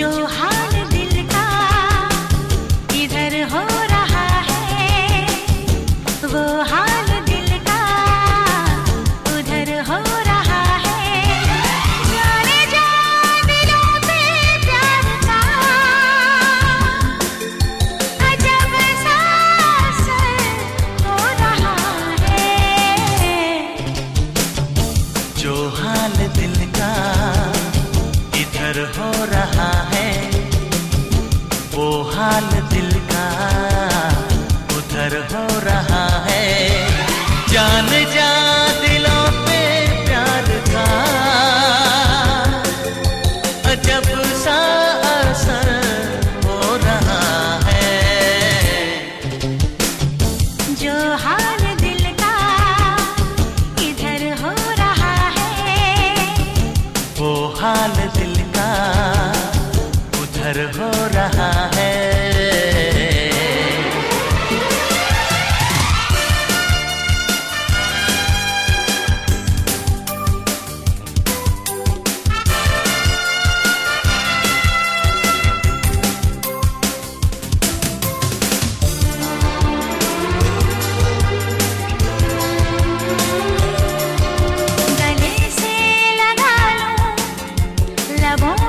जो हाल दिल का इधर हो रहा है, वो हाल दिल का उधर हो रहा है। हो रहा है। जो हाल दिल का इधर हो हो हाल दिल का उधर हो रहा है। la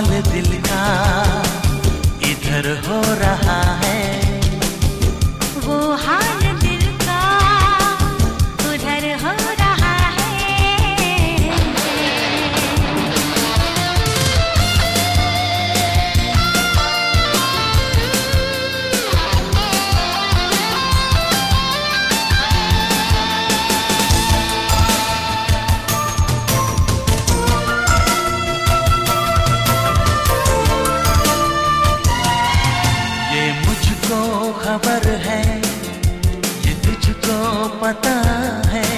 हाल दिल का इधर हो रहा है।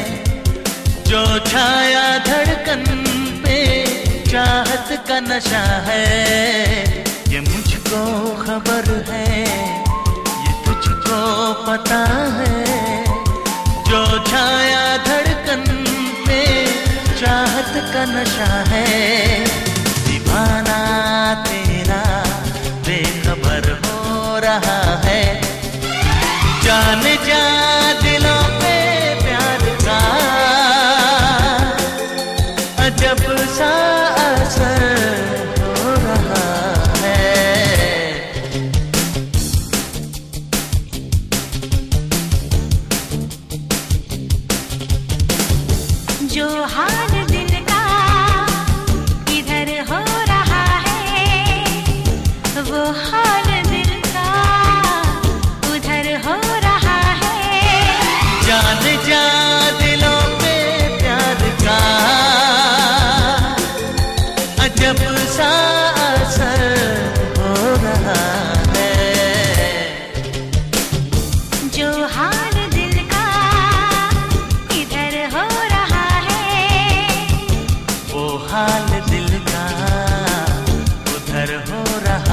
जो छाया धड़कन पे चाहत का नशा है, ये मुझको खबर है, ये तुझको पता है। जो छाया धड़कन पे चाहत का नशा है जो हाल दिल का इधर हो रहा है वो हाल दिल का उधर हो रहा है। जान जा दिलों पे प्यार का अजब सा असर हो रहा है। जो हाल ahora.